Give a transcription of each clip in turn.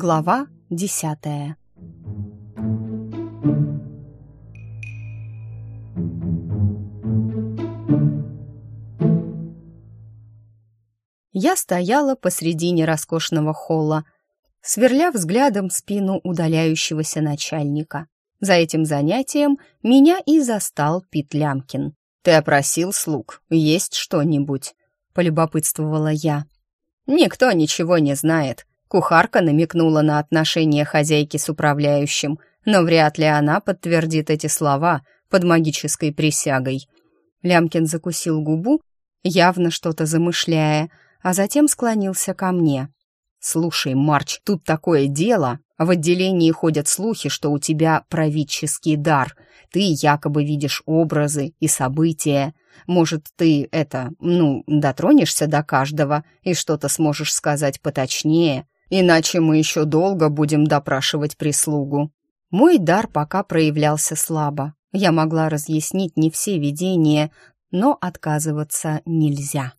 Глава десятая Я стояла посредине роскошного холла, сверля взглядом спину удаляющегося начальника. За этим занятием меня и застал Пит Лямкин. «Ты опросил слуг, есть что-нибудь?» — полюбопытствовала я. «Никто ничего не знает», Кухарка намекнула на отношения хозяйки с управляющим, но вряд ли она подтвердит эти слова под магической присягой. Лямкин закусил губу, явно что-то замышляя, а затем склонился ко мне. «Слушай, Марч, тут такое дело. В отделении ходят слухи, что у тебя правительский дар. Ты якобы видишь образы и события. Может, ты это, ну, дотронешься до каждого и что-то сможешь сказать поточнее, иначе мы еще долго будем допрашивать прислугу». Мой дар пока проявлялся слабо. Я могла разъяснить не все видения, но отказываться нельзя.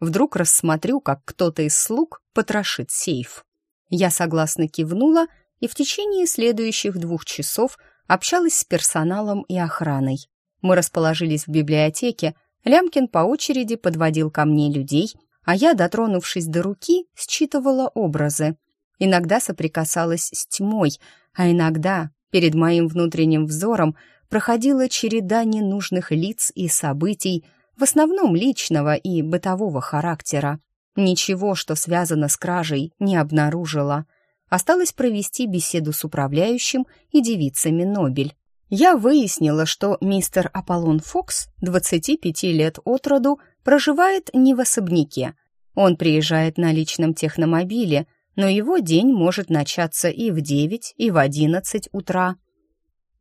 Вдруг рассмотрю, как кто-то из слуг потрошит сейф. Я согласно кивнула и в течение следующих двух часов общалась с персоналом и охраной. Мы расположились в библиотеке, Лямкин по очереди подводил ко мне людей, а я, дотронувшись до руки, считывала образы. Иногда соприкасалась с тьмой, а иногда перед моим внутренним взором проходила череда ненужных лиц и событий, в основном личного и бытового характера. Ничего, что связано с кражей, не обнаружила. Осталось провести беседу с управляющим и девицами Нобель. Я выяснила, что мистер Аполлон Фокс, 25 лет от роду, проживает не в особняке. Он приезжает на личном техномобиле, но его день может начаться и в 9, и в 11 утра.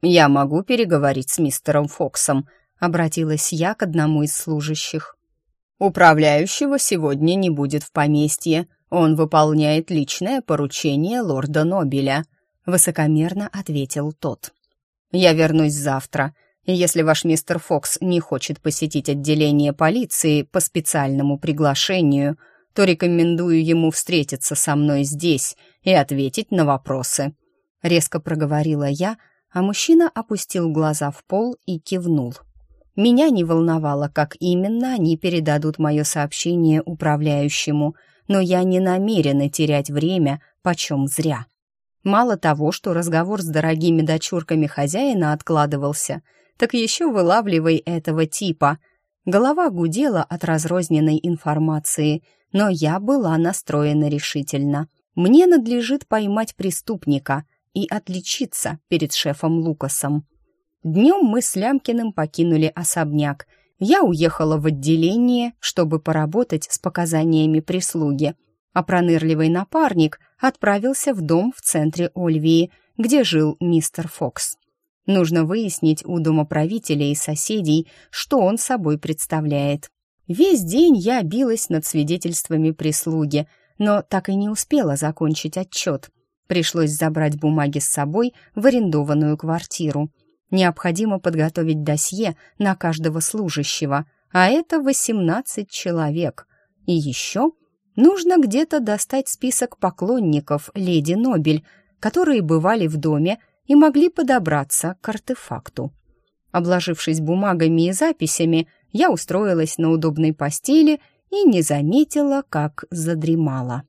«Я могу переговорить с мистером Фоксом», обратилась я к одному из служащих. «Управляющего сегодня не будет в поместье. Он выполняет личное поручение лорда Нобеля», — высокомерно ответил тот. «Я вернусь завтра, если ваш мистер Фокс не хочет посетить отделение полиции по специальному приглашению, то рекомендую ему встретиться со мной здесь и ответить на вопросы», — резко проговорила я, а мужчина опустил глаза в пол и кивнул. Меня не волновало, как именно они передадут мое сообщение управляющему, но я не намерена терять время почем зря. Мало того, что разговор с дорогими дочурками хозяина откладывался, так еще вылавливай этого типа. Голова гудела от разрозненной информации, но я была настроена решительно. Мне надлежит поймать преступника и отличиться перед шефом Лукасом. Днем мы с Лямкиным покинули особняк. Я уехала в отделение, чтобы поработать с показаниями прислуги, а пронырливый напарник отправился в дом в центре Ольвии, где жил мистер Фокс. Нужно выяснить у домоправителя и соседей, что он собой представляет. Весь день я билась над свидетельствами прислуги, но так и не успела закончить отчет. Пришлось забрать бумаги с собой в арендованную квартиру. Необходимо подготовить досье на каждого служащего, а это 18 человек. И еще нужно где-то достать список поклонников леди Нобель, которые бывали в доме и могли подобраться к артефакту. Обложившись бумагами и записями, я устроилась на удобной постели и не заметила, как задремала.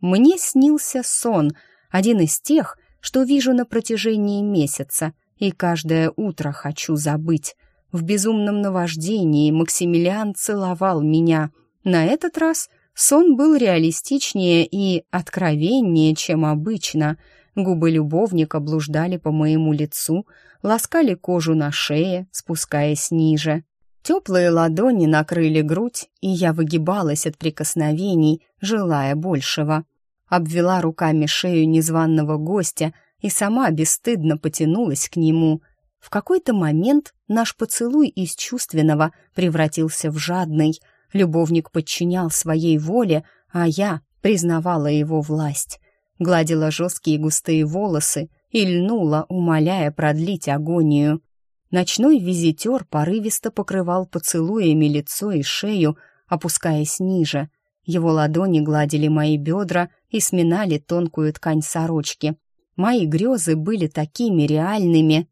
Мне снился сон, один из тех, что вижу на протяжении месяца, и каждое утро хочу забыть. В безумном наваждении Максимилиан целовал меня. На этот раз сон был реалистичнее и откровеннее, чем обычно. Губы любовника блуждали по моему лицу, ласкали кожу на шее, спускаясь ниже. Теплые ладони накрыли грудь, и я выгибалась от прикосновений, желая большего. Обвела руками шею незваного гостя — и сама бесстыдно потянулась к нему. В какой-то момент наш поцелуй из чувственного превратился в жадный. Любовник подчинял своей воле, а я признавала его власть. Гладила жесткие густые волосы и льнула, умоляя продлить агонию. Ночной визитер порывисто покрывал поцелуями лицо и шею, опускаясь ниже. Его ладони гладили мои бедра и сминали тонкую ткань сорочки. Мои грезы были такими реальными.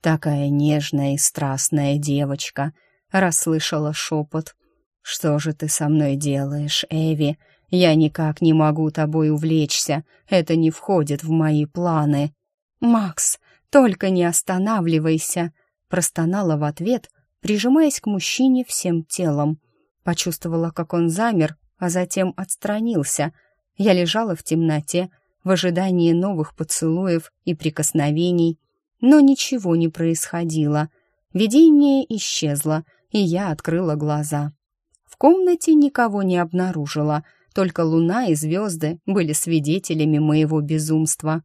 «Такая нежная и страстная девочка», — расслышала шепот. «Что же ты со мной делаешь, Эви? Я никак не могу тобой увлечься. Это не входит в мои планы». «Макс, только не останавливайся!» простонала в ответ, прижимаясь к мужчине всем телом. Почувствовала, как он замер, а затем отстранился. Я лежала в темноте, в ожидании новых поцелуев и прикосновений, но ничего не происходило. Видение исчезло, и я открыла глаза. В комнате никого не обнаружила, только луна и звезды были свидетелями моего безумства.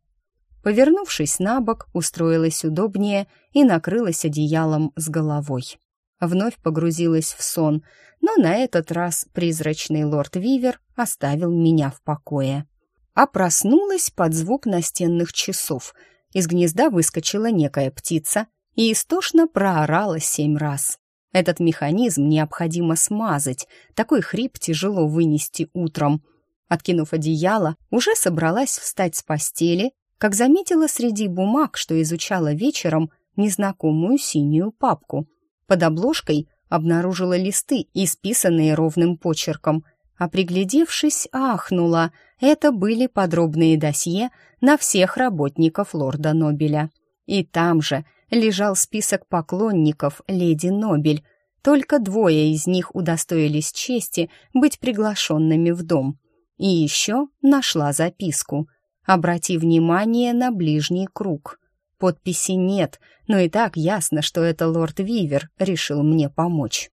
Повернувшись на бок, устроилась удобнее и накрылась одеялом с головой. Вновь погрузилась в сон, но на этот раз призрачный лорд Вивер оставил меня в покое. А проснулась под звук настенных часов. Из гнезда выскочила некая птица и истошно проорала семь раз. Этот механизм необходимо смазать, такой хрип тяжело вынести утром. Откинув одеяло, уже собралась встать с постели как заметила среди бумаг, что изучала вечером, незнакомую синюю папку. Под обложкой обнаружила листы, исписанные ровным почерком, а приглядевшись, ахнула. Это были подробные досье на всех работников лорда Нобеля. И там же лежал список поклонников леди Нобель. Только двое из них удостоились чести быть приглашенными в дом. И еще нашла записку — Обрати внимание на ближний круг. Подписи нет, но и так ясно, что это лорд Вивер решил мне помочь.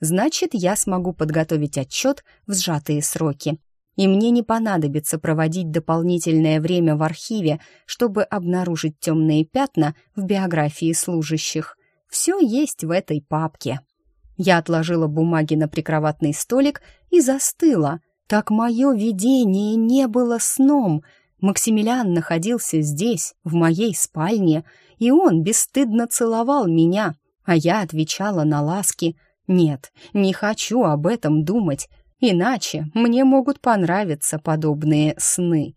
Значит, я смогу подготовить отчет в сжатые сроки. И мне не понадобится проводить дополнительное время в архиве, чтобы обнаружить темные пятна в биографии служащих. Все есть в этой папке. Я отложила бумаги на прикроватный столик и застыла. Так мое видение не было сном — Максимилиан находился здесь, в моей спальне, и он бесстыдно целовал меня, а я отвечала на ласки. «Нет, не хочу об этом думать, иначе мне могут понравиться подобные сны».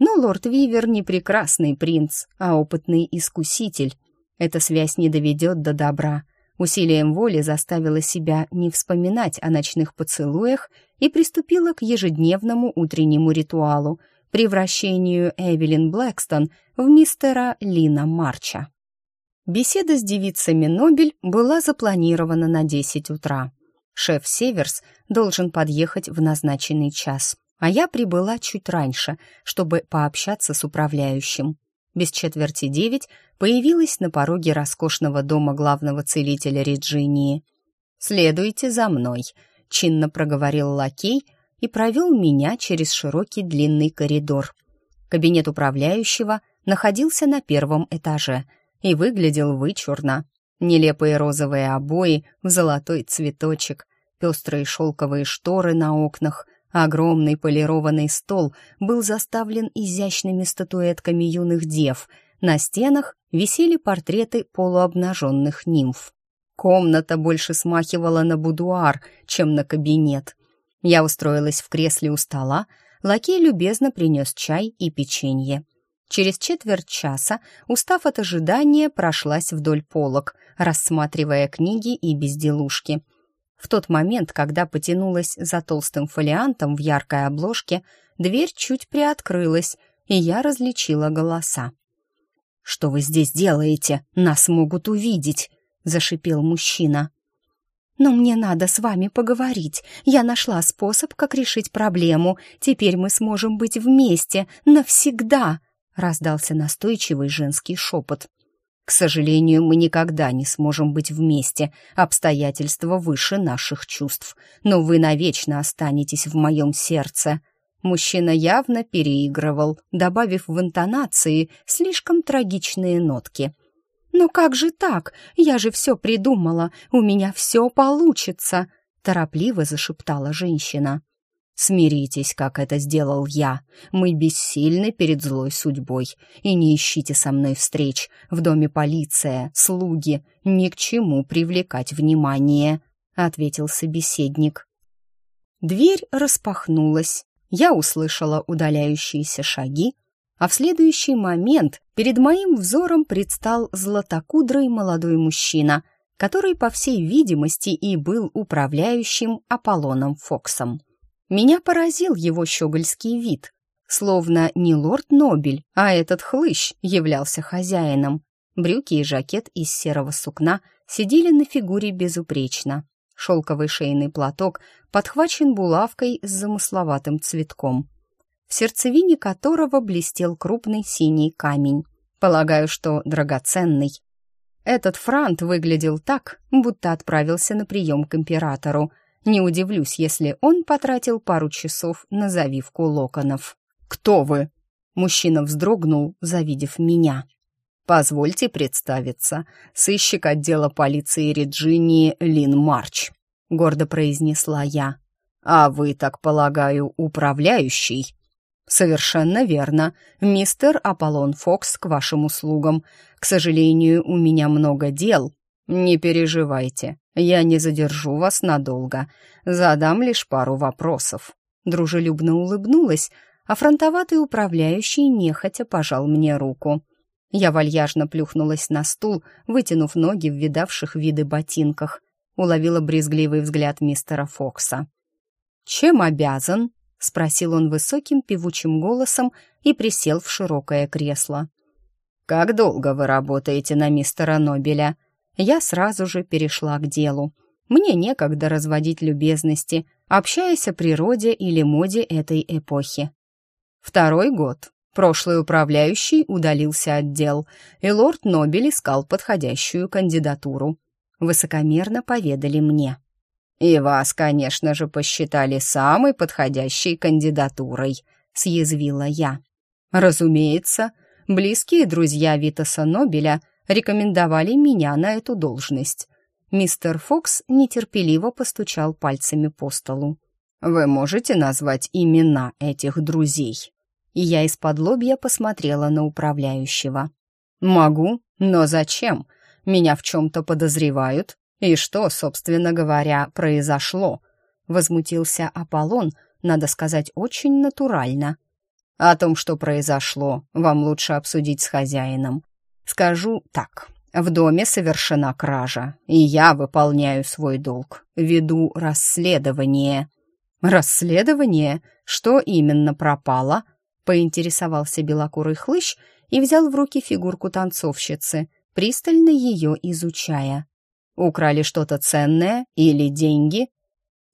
Но лорд Вивер не прекрасный принц, а опытный искуситель. Эта связь не доведет до добра. Усилием воли заставила себя не вспоминать о ночных поцелуях и приступила к ежедневному утреннему ритуалу — превращению Эвелин Блэкстон в мистера Лина Марча. Беседа с девицами Нобель была запланирована на 10 утра. Шеф Северс должен подъехать в назначенный час, а я прибыла чуть раньше, чтобы пообщаться с управляющим. Без четверти девять появилась на пороге роскошного дома главного целителя Реджинии. «Следуйте за мной», — чинно проговорил лакей — и провел меня через широкий длинный коридор. Кабинет управляющего находился на первом этаже и выглядел вычурно. Нелепые розовые обои в золотой цветочек, пестрые шелковые шторы на окнах, огромный полированный стол был заставлен изящными статуэтками юных дев. На стенах висели портреты полуобнаженных нимф. Комната больше смахивала на будуар, чем на кабинет. Я устроилась в кресле у стола, лакей любезно принес чай и печенье. Через четверть часа, устав от ожидания, прошлась вдоль полок, рассматривая книги и безделушки. В тот момент, когда потянулась за толстым фолиантом в яркой обложке, дверь чуть приоткрылась, и я различила голоса. «Что вы здесь делаете? Нас могут увидеть!» — зашипел мужчина. «Но мне надо с вами поговорить. Я нашла способ, как решить проблему. Теперь мы сможем быть вместе навсегда!» раздался настойчивый женский шепот. «К сожалению, мы никогда не сможем быть вместе. Обстоятельства выше наших чувств. Но вы навечно останетесь в моем сердце». Мужчина явно переигрывал, добавив в интонации слишком трагичные нотки – «Но как же так? Я же все придумала, у меня все получится!» торопливо зашептала женщина. «Смиритесь, как это сделал я. Мы бессильны перед злой судьбой. И не ищите со мной встреч. В доме полиция, слуги. Ни к чему привлекать внимание», — ответил собеседник. Дверь распахнулась. Я услышала удаляющиеся шаги, а в следующий момент перед моим взором предстал златокудрый молодой мужчина, который, по всей видимости, и был управляющим Аполлоном Фоксом. Меня поразил его щегольский вид, словно не лорд Нобель, а этот хлыщ являлся хозяином. Брюки и жакет из серого сукна сидели на фигуре безупречно. Шелковый шейный платок подхвачен булавкой с замысловатым цветком, в сердцевине которого блестел крупный синий камень. Полагаю, что драгоценный. Этот франт выглядел так, будто отправился на прием к императору. Не удивлюсь, если он потратил пару часов на завивку локонов. «Кто вы?» Мужчина вздрогнул, завидев меня. «Позвольте представиться. Сыщик отдела полиции Реджинии Лин Марч», — гордо произнесла я. «А вы, так полагаю, управляющий?» «Совершенно верно. Мистер Аполлон Фокс к вашим услугам. К сожалению, у меня много дел. Не переживайте, я не задержу вас надолго. Задам лишь пару вопросов». Дружелюбно улыбнулась, а фронтоватый управляющий нехотя пожал мне руку. Я вальяжно плюхнулась на стул, вытянув ноги в видавших виды ботинках. Уловила брезгливый взгляд мистера Фокса. «Чем обязан?» — спросил он высоким певучим голосом и присел в широкое кресло. «Как долго вы работаете на мистера Нобеля?» Я сразу же перешла к делу. Мне некогда разводить любезности, общаясь о природе или моде этой эпохи. Второй год. Прошлый управляющий удалился от дел, и лорд Нобель искал подходящую кандидатуру. Высокомерно поведали мне. «И вас, конечно же, посчитали самой подходящей кандидатурой», — съязвила я. «Разумеется, близкие друзья Витаса Нобеля рекомендовали меня на эту должность». Мистер Фокс нетерпеливо постучал пальцами по столу. «Вы можете назвать имена этих друзей?» И я из-под лобья посмотрела на управляющего. «Могу, но зачем? Меня в чем-то подозревают. И что, собственно говоря, произошло?» Возмутился Аполлон, надо сказать, очень натурально. «О том, что произошло, вам лучше обсудить с хозяином. Скажу так, в доме совершена кража, и я выполняю свой долг, веду расследование». «Расследование? Что именно пропало?» — поинтересовался белокурый хлыщ и взял в руки фигурку танцовщицы, пристально ее изучая. «Украли что-то ценное или деньги?»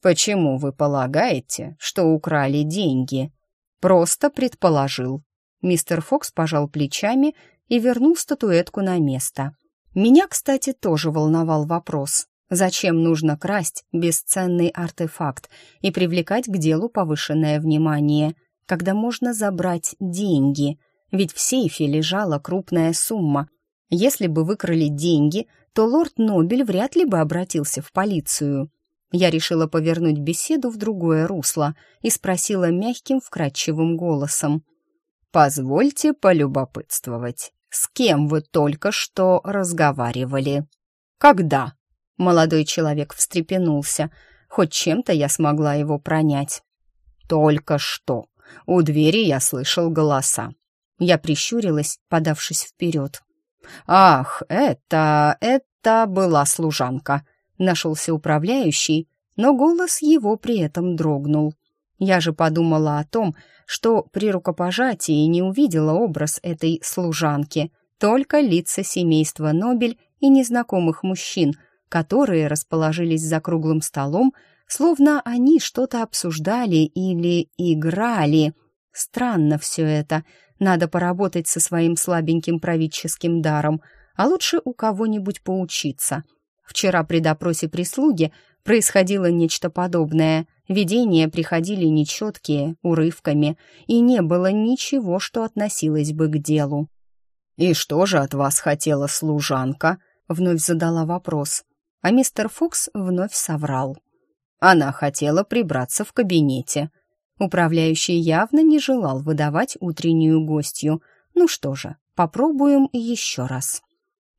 «Почему вы полагаете, что украли деньги?» «Просто предположил». Мистер Фокс пожал плечами и вернул статуэтку на место. Меня, кстати, тоже волновал вопрос. Зачем нужно красть бесценный артефакт и привлекать к делу повышенное внимание, когда можно забрать деньги? Ведь в сейфе лежала крупная сумма. Если бы выкрали деньги, то лорд Нобель вряд ли бы обратился в полицию. Я решила повернуть беседу в другое русло и спросила мягким, вкрадчивым голосом. «Позвольте полюбопытствовать, с кем вы только что разговаривали?» «Когда?» Молодой человек встрепенулся. Хоть чем-то я смогла его пронять. «Только что. У двери я слышал голоса». Я прищурилась, подавшись вперед. «Ах, это... это была служанка», — нашелся управляющий, но голос его при этом дрогнул. Я же подумала о том, что при рукопожатии не увидела образ этой служанки, только лица семейства Нобель и незнакомых мужчин — которые расположились за круглым столом, словно они что-то обсуждали или играли. Странно все это. Надо поработать со своим слабеньким правительским даром, а лучше у кого-нибудь поучиться. Вчера при допросе прислуги происходило нечто подобное. Видения приходили нечеткие, урывками, и не было ничего, что относилось бы к делу. «И что же от вас хотела служанка?» — вновь задала вопрос а мистер Фокс вновь соврал. Она хотела прибраться в кабинете. Управляющий явно не желал выдавать утреннюю гостью. Ну что же, попробуем еще раз.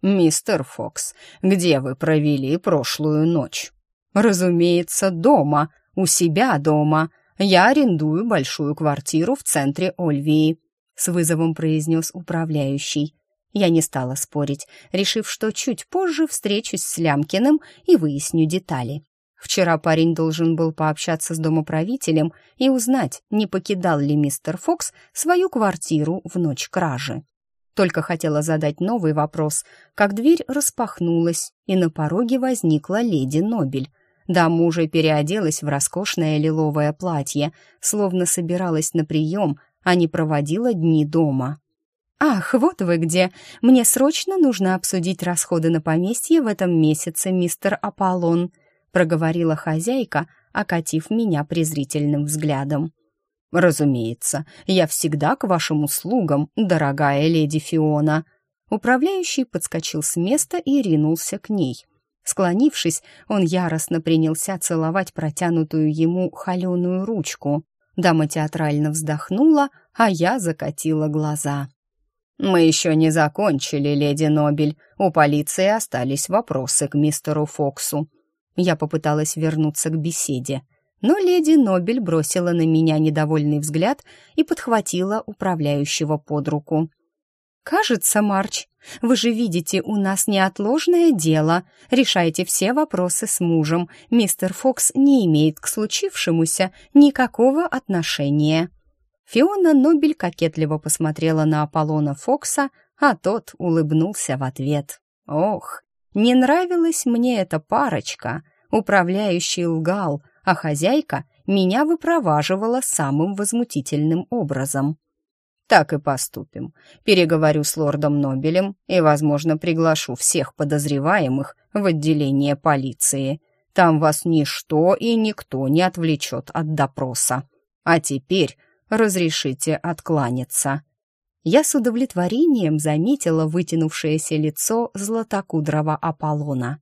«Мистер Фокс, где вы провели прошлую ночь?» «Разумеется, дома», — у себя дома. Я арендую большую квартиру в центре Ольвии», — с вызовом произнес управляющий. Я не стала спорить, решив, что чуть позже встречусь с Лямкиным и выясню детали. Вчера парень должен был пообщаться с домоправителем и узнать, не покидал ли мистер Фокс свою квартиру в ночь кражи. Только хотела задать новый вопрос, как дверь распахнулась, и на пороге возникла леди Нобель. Дама уже переоделась в роскошное лиловое платье, словно собиралась на прием, а не проводила дни дома. «Ах, вот вы где! Мне срочно нужно обсудить расходы на поместье в этом месяце, мистер Аполлон», проговорила хозяйка, окатив меня презрительным взглядом. «Разумеется, я всегда к вашим услугам, дорогая леди Фиона». Управляющий подскочил с места и ринулся к ней. Склонившись, он яростно принялся целовать протянутую ему холеную ручку. Дама театрально вздохнула, а я закатила глаза. «Мы еще не закончили, леди Нобель. У полиции остались вопросы к мистеру Фоксу». Я попыталась вернуться к беседе — но леди Нобель бросила на меня недовольный взгляд и подхватила управляющего под руку. «Кажется, Марч, вы же видите, у нас неотложное дело. Решайте все вопросы с мужем. Мистер Фокс не имеет к случившемуся никакого отношения». Фиона Нобель кокетливо посмотрела на Аполлона Фокса, а тот улыбнулся в ответ. «Ох, не нравилась мне эта парочка. Управляющий лгал, а хозяйка меня выпроваживала самым возмутительным образом. Так и поступим. Переговорю с лордом Нобелем и, возможно, приглашу всех подозреваемых в отделение полиции. Там вас ничто и никто не отвлечет от допроса. А теперь разрешите откланяться». Я с удовлетворением заметила вытянувшееся лицо златокудрого Аполлона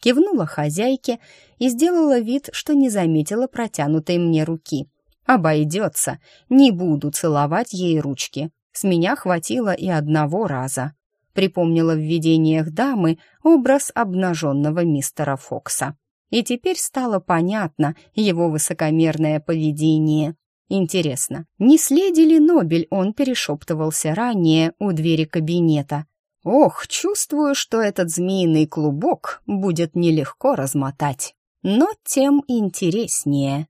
кивнула хозяйке и сделала вид, что не заметила протянутой мне руки. «Обойдется, не буду целовать ей ручки. С меня хватило и одного раза». Припомнила в видениях дамы образ обнаженного мистера Фокса. И теперь стало понятно его высокомерное поведение. Интересно, не с леди ли Нобель он перешептывался ранее у двери кабинета? Ох, чувствую, что этот змеиный клубок будет нелегко размотать, но тем интереснее.